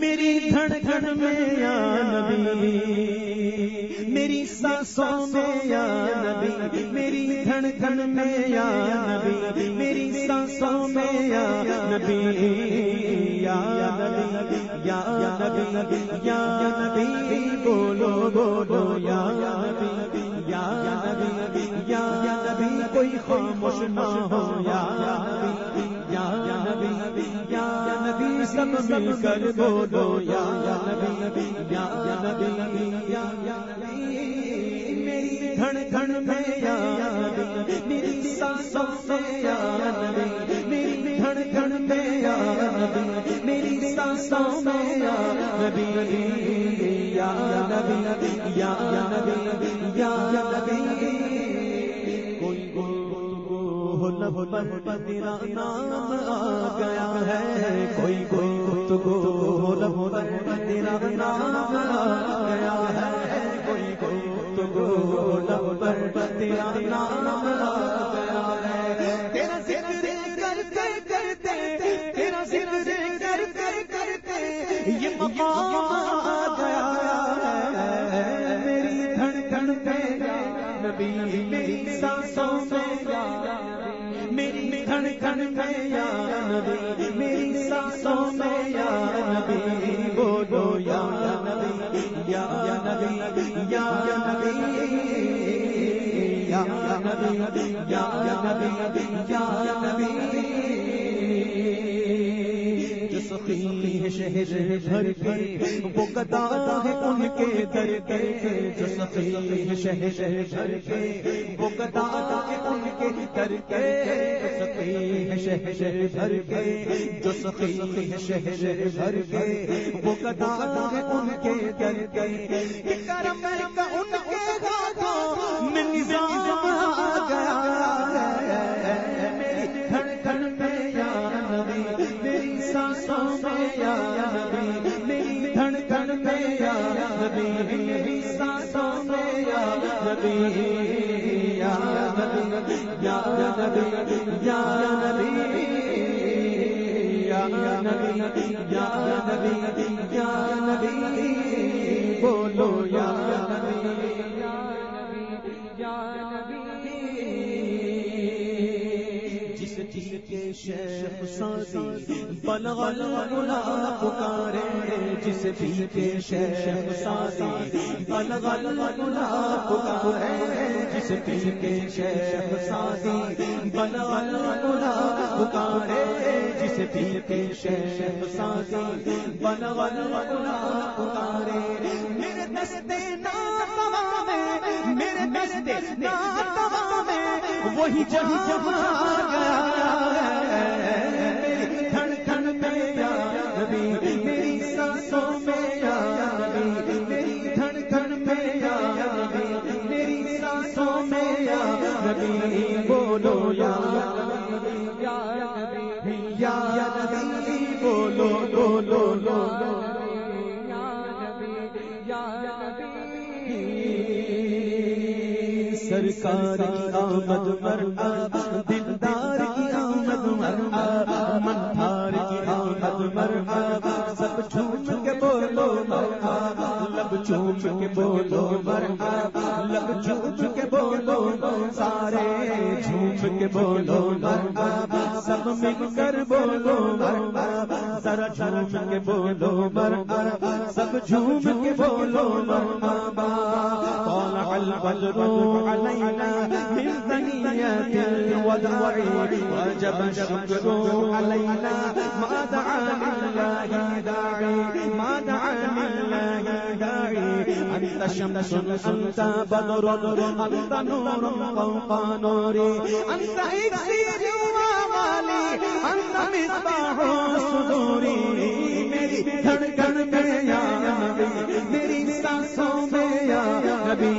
میری دھڑکن میں یا نبی میری سانسوں میں یا نبی میری دھڑکن میں یا نبی میری سانسوں میں یا نبی یا نبی یا نبی یا نبی بولو بولو یا نبی یا نبی یا نبی کوئی خاموش نہ ہو یا نبی یا نبی یا نبی سب مل کر بولو یا نبی یا نبی یا نبی میری دھڑ دھڑ میں یا نبی میری سانسوں میں یا نبی میری دھڑ دھڑ میں یا نبی میری سانسوں میں یا نبی یا نبی یا نبی یا نبی لب پر تیرا نام آ گیا ہے۔ کوئی کوئی تو لب پر تیرا نام آ گیا ہے۔ کوئی کوئی تو لب پر تیرا نام آ گیا ہے۔ تیرا ذکر کرتے کرتے، تیرا ذکر کر کر کرتے، یہ مقام آ گیا ہے۔ میری دھڑکن پہ نبی میری سانسوں میں میری دھڑکن میں یا نبی میری سانسوں میں یا نبی بولو یا نبی یا نبی یا نبی یا نبی یا نبی یا نبی سخی ہے شہر بھر کے وہ گدا ہے ان کے در کے۔ جو سخی ہے شہر بھر کے وہ گدا ہے ان کے در کے۔ سخی ہے شہر بھر کے، جو سخی ہے شہر بھر کے وہ گدا ہے ان کے در کے۔ کرم کا ان کے ہاتھوں میں نظام نبی، یا نبی یا نبی یا نبی یا نبی یا نبی یا نبی، بولو یا شیخ سازی بلغل گلا پکارے جس بھی کے شیخ سازی بلغل گلا پکارے جس بھی کے شیخ سازی بلغل گلا پکارے جس بھی کے شیخ سازی بلغل گلا پکارے۔ میرے دستے ناتوا میرے دستے ناتوا وہی جہاں جہاں گیا۔ نبی بولو یا نبی یا نبی بولو بولو لو سرکار کی آمد مرحبا دلدار کی آمد مرحبا کے بولو مرحبا، لب چوم کے بولو سارے جھوم کے بولو مرحبا، سب مل کر بولو مرحبا، ذرا جھوم کے بولو مرحبا، سب جھوم کے بولو مرحبا۔ طلع البدر علينا من ثنيات الوداع وجب الشكر علينا ما دعا لله داعي أنت شمس أنت بدر، أنت نور، فوق نوري أنت إكسير ومالي أنت مصباح صدوري میری دھڑکن میں یا نبی میری سانسوں میں یا نبی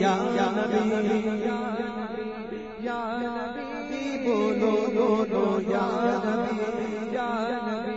یا نبی یا نبی، بولو بولو یا نبی.